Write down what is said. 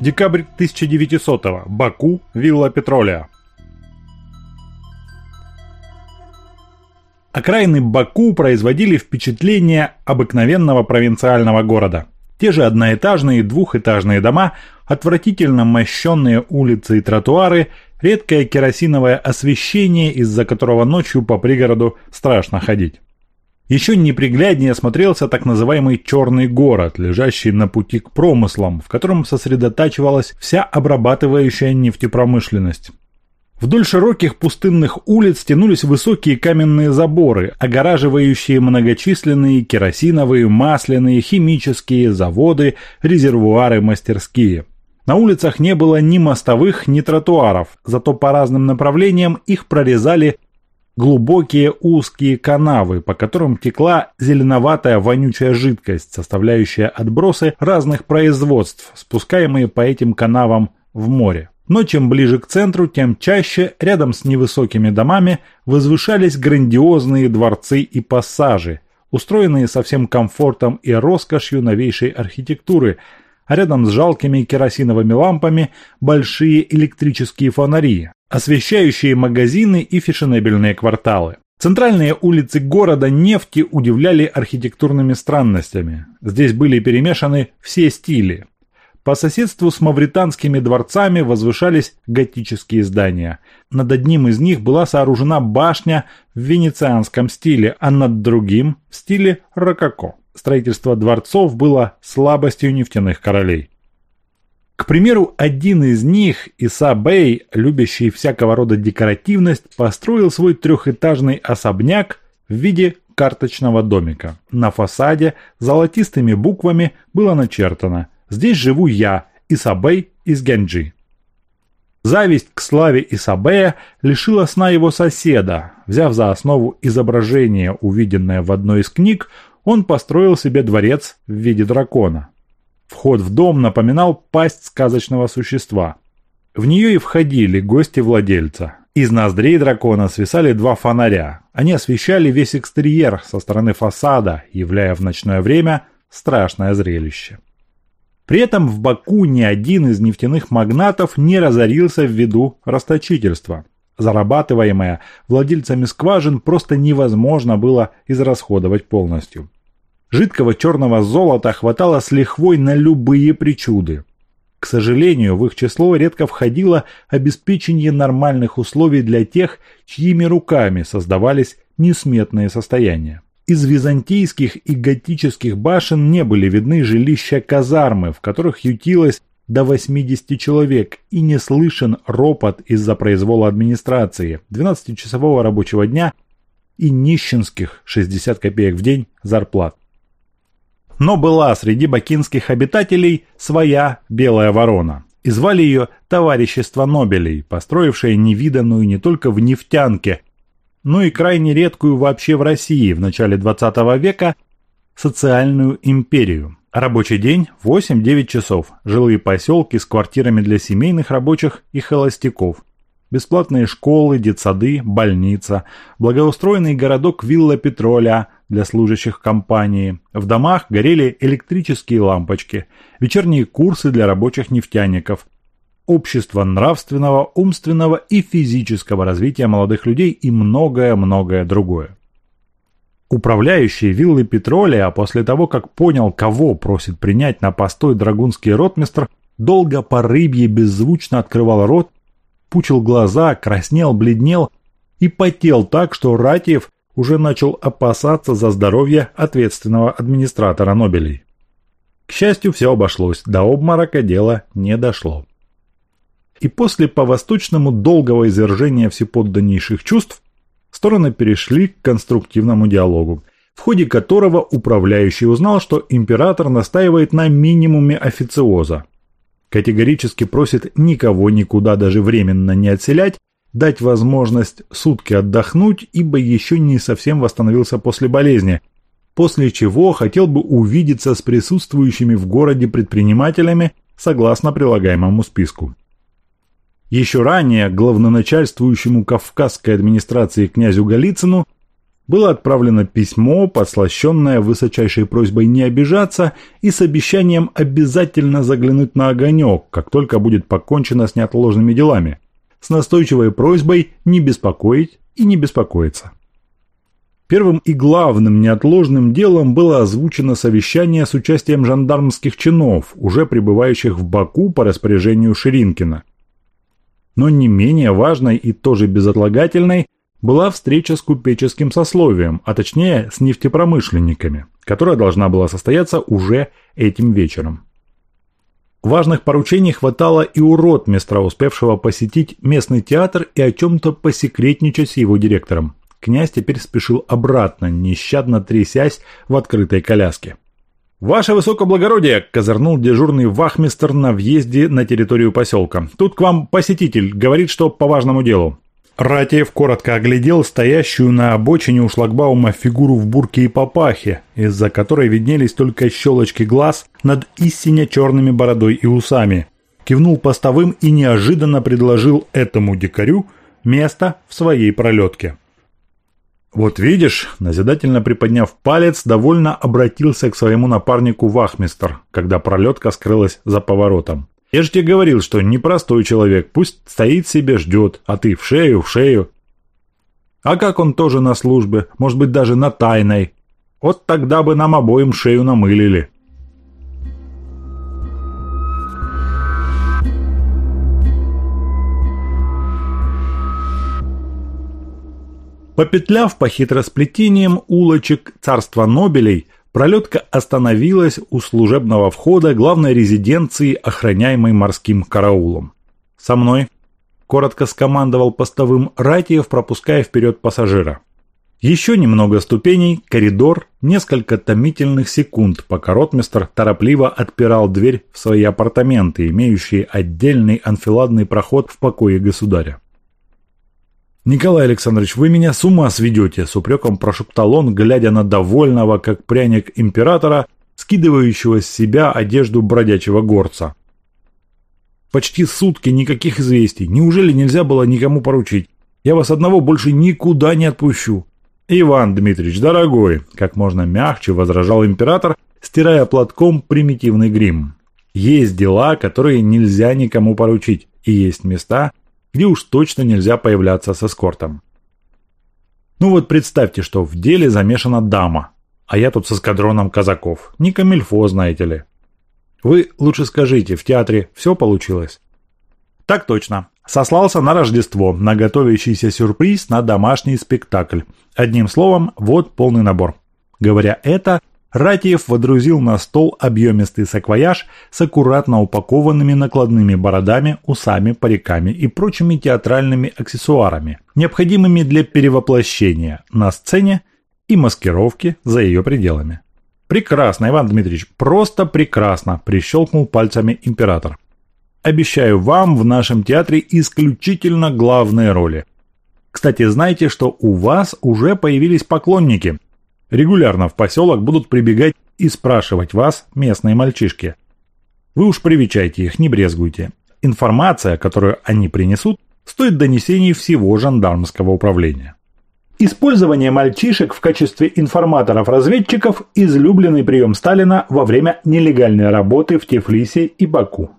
Декабрь 1900 -го. Баку, вилла Петролия. Окраины Баку производили впечатление обыкновенного провинциального города. Те же одноэтажные и двухэтажные дома, отвратительно мощенные улицы и тротуары, редкое керосиновое освещение, из-за которого ночью по пригороду страшно ходить. Еще непригляднее смотрелся так называемый «черный город», лежащий на пути к промыслам, в котором сосредотачивалась вся обрабатывающая нефтепромышленность. Вдоль широких пустынных улиц тянулись высокие каменные заборы, огораживающие многочисленные керосиновые, масляные, химические заводы, резервуары, мастерские. На улицах не было ни мостовых, ни тротуаров, зато по разным направлениям их прорезали глубокие узкие канавы, по которым текла зеленоватая вонючая жидкость, составляющая отбросы разных производств, спускаемые по этим канавам в море. Но чем ближе к центру, тем чаще рядом с невысокими домами возвышались грандиозные дворцы и пассажи, устроенные со всем комфортом и роскошью новейшей архитектуры, а рядом с жалкими керосиновыми лампами большие электрические фонари, освещающие магазины и фешенебельные кварталы. Центральные улицы города нефти удивляли архитектурными странностями. Здесь были перемешаны все стили. По соседству с мавританскими дворцами возвышались готические здания. Над одним из них была сооружена башня в венецианском стиле, а над другим – в стиле рококо. Строительство дворцов было слабостью нефтяных королей. К примеру, один из них, Иса Бэй, любящий всякого рода декоративность, построил свой трехэтажный особняк в виде карточного домика. На фасаде золотистыми буквами было начертано «Здесь живу я, Исабей из Генджи». Зависть к славе Исабея лишила сна его соседа. Взяв за основу изображение, увиденное в одной из книг, он построил себе дворец в виде дракона. Вход в дом напоминал пасть сказочного существа. В нее и входили гости владельца. Из ноздрей дракона свисали два фонаря. Они освещали весь экстерьер со стороны фасада, являя в ночное время страшное зрелище. При этом в Баку ни один из нефтяных магнатов не разорился ввиду расточительства. Зарабатываемое владельцами скважин просто невозможно было израсходовать полностью. Жидкого черного золота хватало с лихвой на любые причуды. К сожалению, в их число редко входило обеспечение нормальных условий для тех, чьими руками создавались несметные состояния. Из византийских и готических башен не были видны жилища казармы, в которых ютилось до 80 человек, и не слышен ропот из-за произвола администрации, 12-часового рабочего дня и нищенских 60 копеек в день зарплат. Но была среди бакинских обитателей своя белая ворона. И звали ее Товарищество Нобелей, построившее невиданную не только в нефтянке, но и крайне редкую вообще в России в начале 20 века социальную империю. Рабочий день 8-9 часов, жилые поселки с квартирами для семейных рабочих и холостяков, бесплатные школы, детсады, больница, благоустроенный городок Вилла Петроля – для служащих компании. В домах горели электрические лампочки, вечерние курсы для рабочих нефтяников, общество нравственного, умственного и физического развития молодых людей и многое-многое другое. Управляющий виллы Петролия после того, как понял, кого просит принять на постой драгунский ротмистр, долго по рыбье беззвучно открывал рот, пучил глаза, краснел, бледнел и потел так, что Ратиев уже начал опасаться за здоровье ответственного администратора Нобелей. К счастью, все обошлось, до обморока дело не дошло. И после по-восточному долгого извержения всеподданнейших чувств стороны перешли к конструктивному диалогу, в ходе которого управляющий узнал, что император настаивает на минимуме официоза. Категорически просит никого никуда даже временно не отселять дать возможность сутки отдохнуть, ибо еще не совсем восстановился после болезни, после чего хотел бы увидеться с присутствующими в городе предпринимателями согласно прилагаемому списку. Еще ранее главноначальствующему Кавказской администрации князю Голицыну было отправлено письмо, послащенное высочайшей просьбой не обижаться и с обещанием обязательно заглянуть на огонек, как только будет покончено с неотложными делами, с настойчивой просьбой не беспокоить и не беспокоиться. Первым и главным неотложным делом было озвучено совещание с участием жандармских чинов, уже пребывающих в Баку по распоряжению Ширинкина. Но не менее важной и тоже безотлагательной была встреча с купеческим сословием, а точнее с нефтепромышленниками, которая должна была состояться уже этим вечером. Важных поручений хватало и у ротмистра, успевшего посетить местный театр и о чем-то посекретничать с его директором. Князь теперь спешил обратно, нещадно трясясь в открытой коляске. «Ваше высокоблагородие!» – козырнул дежурный вахмистр на въезде на территорию поселка. «Тут к вам посетитель, говорит, что по важному делу». Ратиев коротко оглядел стоящую на обочине у шлагбаума фигуру в бурке и папахе, из-за которой виднелись только щелочки глаз над истинно черными бородой и усами. Кивнул постовым и неожиданно предложил этому дикарю место в своей пролетке. «Вот видишь», – назидательно приподняв палец, довольно обратился к своему напарнику вахмистр, когда пролетка скрылась за поворотом. Я же тебе говорил, что непростой человек, пусть стоит себе, ждет, а ты в шею, в шею. А как он тоже на службе, может быть даже на тайной. Вот тогда бы нам обоим шею намылили. Попетляв по хитросплетениям улочек царства Нобелей, Пролетка остановилась у служебного входа главной резиденции, охраняемой морским караулом. «Со мной», – коротко скомандовал постовым Ратиев, пропуская вперед пассажира. Еще немного ступеней, коридор, несколько томительных секунд, пока ротмистр торопливо отпирал дверь в свои апартаменты, имеющие отдельный анфиладный проход в покое государя. «Николай Александрович, вы меня с ума сведете!» – с упреком прошептал он, глядя на довольного, как пряник императора, скидывающего с себя одежду бродячего горца. «Почти сутки никаких известий. Неужели нельзя было никому поручить? Я вас одного больше никуда не отпущу». «Иван Дмитриевич, дорогой!» – как можно мягче возражал император, стирая платком примитивный грим. «Есть дела, которые нельзя никому поручить, и есть места, где уж точно нельзя появляться с эскортом. Ну вот представьте, что в деле замешана дама, а я тут с эскадроном казаков. Не камильфо, знаете ли. Вы лучше скажите, в театре все получилось? Так точно. Сослался на Рождество, на готовящийся сюрприз на домашний спектакль. Одним словом, вот полный набор. Говоря это, Ратиев водрузил на стол объемистый саквояж с аккуратно упакованными накладными бородами, усами, париками и прочими театральными аксессуарами, необходимыми для перевоплощения на сцене и маскировки за ее пределами. «Прекрасно, Иван Дмитриевич, просто прекрасно!» – прищелкнул пальцами император. «Обещаю вам в нашем театре исключительно главные роли. Кстати, знаете, что у вас уже появились поклонники – Регулярно в поселок будут прибегать и спрашивать вас местные мальчишки. Вы уж привечайте их, не брезгуйте. Информация, которую они принесут, стоит донесений всего жандармского управления. Использование мальчишек в качестве информаторов-разведчиков – излюбленный прием Сталина во время нелегальной работы в Тифлисе и Баку.